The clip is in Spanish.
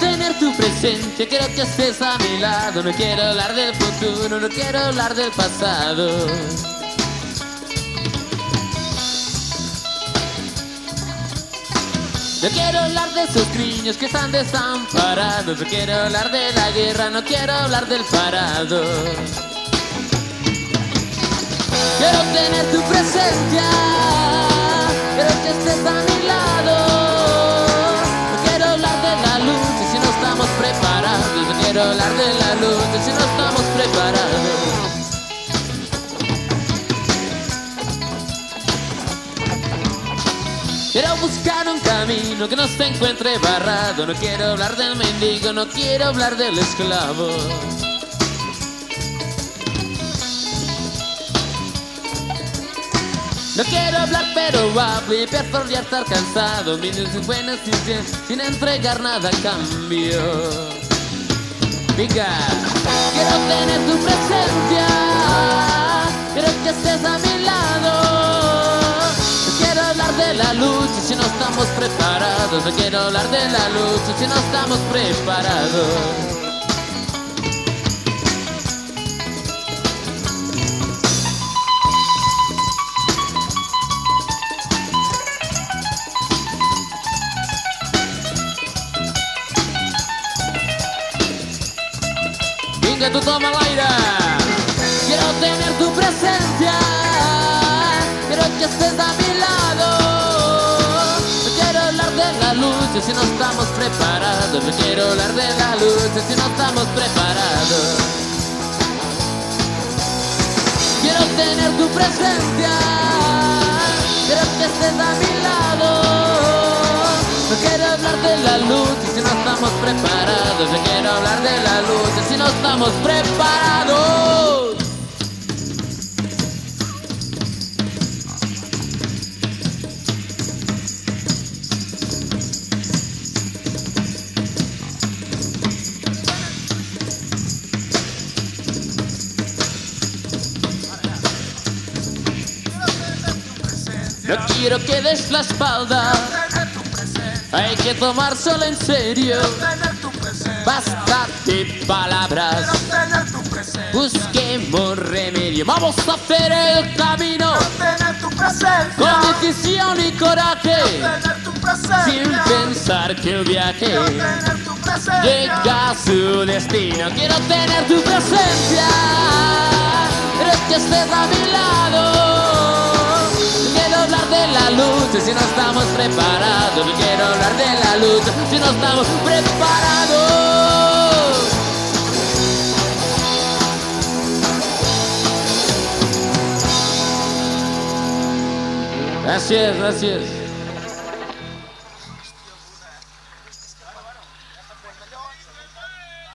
tener tu presencia, quiero que estés a mi lado. No quiero hablar del futuro, no quiero hablar del pasado. No quiero hablar de esos niños que están desamparados. No quiero hablar de la guerra, no quiero hablar del parado. Quiero tener tu presencia, hablar de la lucha si no estamos preparados. Quiero buscar un camino que no se encuentre barrado. No quiero hablar del mendigo, no quiero hablar del esclavo. No quiero hablar pero hablo y por ya estar cansado Miles buenas sin, sin entregar nada a cambio Quiero tener tu presencia. Quiero que estés a mi lado. Quiero hablar de la lucha si no estamos preparados. Quiero hablar de la lucha si no estamos preparados Venga, tú toma el aire. Quiero tener tu presencia. Quiero que estés a mi lado. No quiero hablar de la lucha si no estamos preparados. No quiero hablar de la lucha si no estamos preparados. Quiero tener tu presencia. Quiero que estés a mi lado. No quiero hablar de la lucha estamos preparados. No quiero hablar de la lucha si no estamos preparados. No quiero que des la espalda. Hay que tomar solo en serio. Basta de palabras. Busquemos remedio. Vamos a hacer el camino con decisión y coraje. Sin pensar que el viaje llega a su destino. Quiero tener tu presencia. Quiero que estés a mi lado. Quiero hablar de la lucha si no estamos preparados. No quiero hablar de la lucha si no estamos preparados. Gracias, gracias.